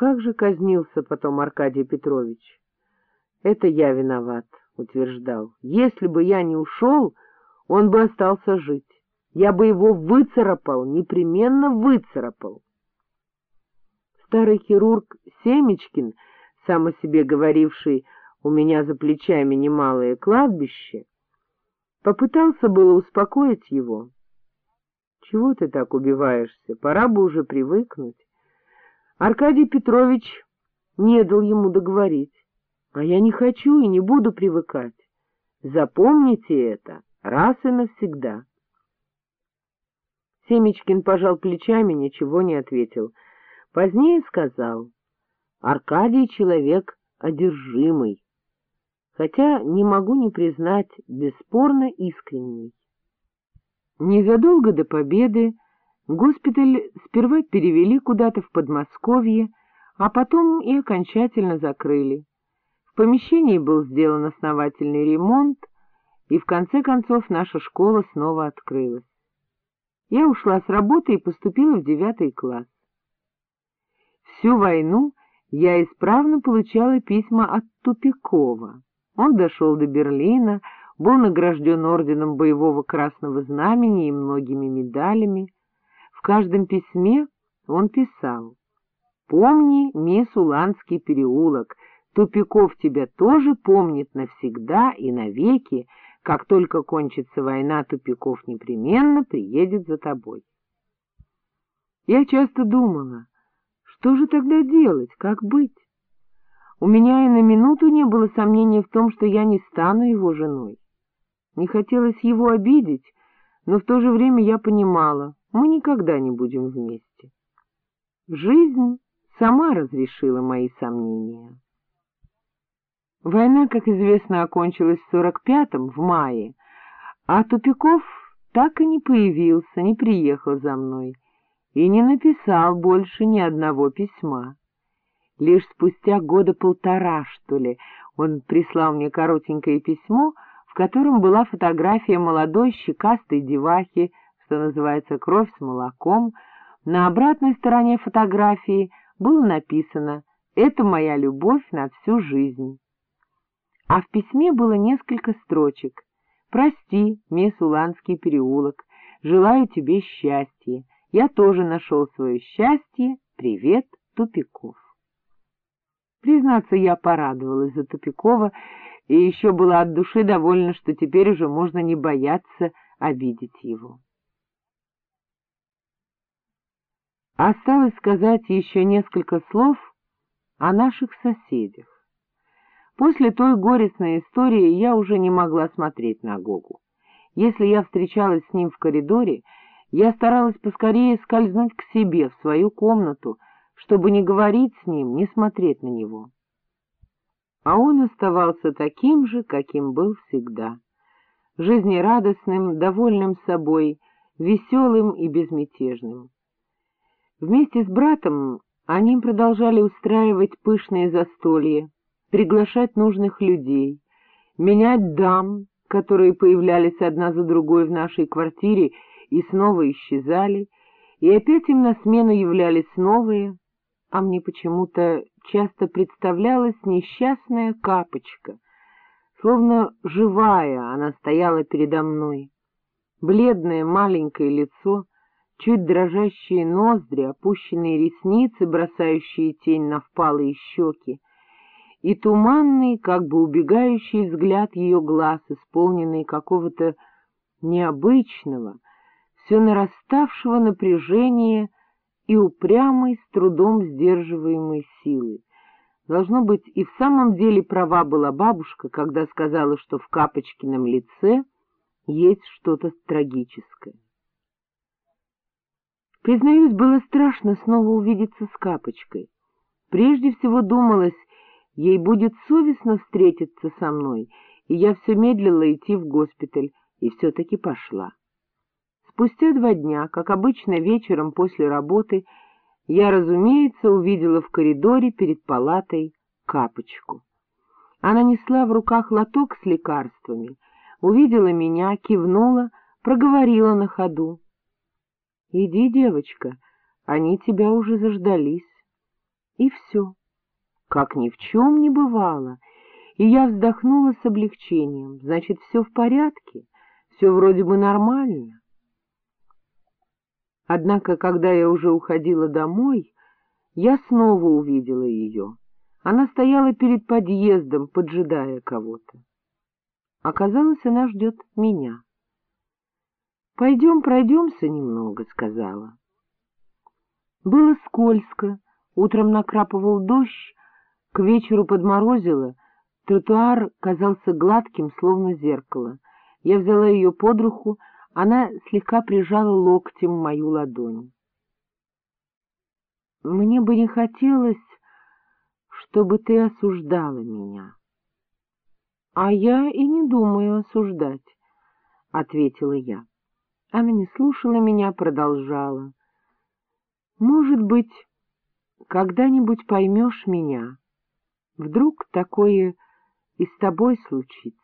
Как же казнился потом Аркадий Петрович? Это я виноват, утверждал. Если бы я не ушел, он бы остался жить. Я бы его выцарапал, непременно выцарапал. Старый хирург Семечкин, сам о себе говоривший «у меня за плечами немалое кладбище», попытался было успокоить его. «Чего ты так убиваешься? Пора бы уже привыкнуть». Аркадий Петрович не дал ему договорить. А я не хочу и не буду привыкать. Запомните это раз и навсегда. Семечкин пожал плечами, ничего не ответил. Позднее сказал, Аркадий человек одержимый, хотя не могу не признать бесспорно искренний. Незадолго до победы Госпиталь сперва перевели куда-то в Подмосковье, а потом и окончательно закрыли. В помещении был сделан основательный ремонт, и в конце концов наша школа снова открылась. Я ушла с работы и поступила в девятый класс. Всю войну я исправно получала письма от Тупикова. Он дошел до Берлина, был награжден орденом Боевого Красного Знамени и многими медалями, в каждом письме он писал «Помни, мисс Уланский переулок, Тупиков тебя тоже помнит навсегда и навеки, как только кончится война, Тупиков непременно приедет за тобой». Я часто думала, что же тогда делать, как быть? У меня и на минуту не было сомнения в том, что я не стану его женой. Не хотелось его обидеть, но в то же время я понимала, мы никогда не будем вместе. Жизнь сама разрешила мои сомнения. Война, как известно, окончилась в сорок пятом, в мае, а Тупиков так и не появился, не приехал за мной и не написал больше ни одного письма. Лишь спустя года полтора, что ли, он прислал мне коротенькое письмо, в котором была фотография молодой щекастой девахи что называется «Кровь с молоком», на обратной стороне фотографии было написано «Это моя любовь на всю жизнь». А в письме было несколько строчек «Прости, мисс Уланский переулок, желаю тебе счастья, я тоже нашел свое счастье, привет, Тупиков». Признаться, я порадовалась за Тупикова и еще была от души довольна, что теперь уже можно не бояться обидеть его. Осталось сказать еще несколько слов о наших соседях. После той горестной истории я уже не могла смотреть на Гогу. Если я встречалась с ним в коридоре, я старалась поскорее скользнуть к себе, в свою комнату, чтобы не говорить с ним, не смотреть на него. А он оставался таким же, каким был всегда, жизнерадостным, довольным собой, веселым и безмятежным. Вместе с братом они продолжали устраивать пышные застолья, приглашать нужных людей, менять дам, которые появлялись одна за другой в нашей квартире и снова исчезали, и опять им на смену являлись новые, а мне почему-то часто представлялась несчастная капочка, словно живая она стояла передо мной, бледное маленькое лицо — чуть дрожащие ноздри, опущенные ресницы, бросающие тень на впалые щеки, и туманный, как бы убегающий взгляд ее глаз, исполненный какого-то необычного, все нараставшего напряжения и упрямой, с трудом сдерживаемой силы. Должно быть, и в самом деле права была бабушка, когда сказала, что в Капочкином лице есть что-то трагическое. Признаюсь, было страшно снова увидеться с Капочкой. Прежде всего думалось, ей будет совестно встретиться со мной, и я все медлила идти в госпиталь, и все-таки пошла. Спустя два дня, как обычно вечером после работы, я, разумеется, увидела в коридоре перед палатой Капочку. Она несла в руках лоток с лекарствами, увидела меня, кивнула, проговорила на ходу. — Иди, девочка, они тебя уже заждались. И все. как ни в чем не бывало, и я вздохнула с облегчением. Значит, все в порядке, все вроде бы нормально. Однако, когда я уже уходила домой, я снова увидела ее. Она стояла перед подъездом, поджидая кого-то. Оказалось, она ждет меня. — Пойдем пройдемся немного, — сказала. Было скользко, утром накрапывал дождь, к вечеру подморозило, тротуар казался гладким, словно зеркало. Я взяла ее под руку, она слегка прижала локтем мою ладонь. — Мне бы не хотелось, чтобы ты осуждала меня. — А я и не думаю осуждать, — ответила я. Она не слушала меня, продолжала. — Может быть, когда-нибудь поймешь меня. Вдруг такое и с тобой случится.